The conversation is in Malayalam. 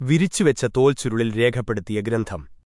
വിരിച്ചുവെച്ച തോൽ ചുരുളിൽ രേഖപ്പെടുത്തിയ ഗ്രന്ഥം.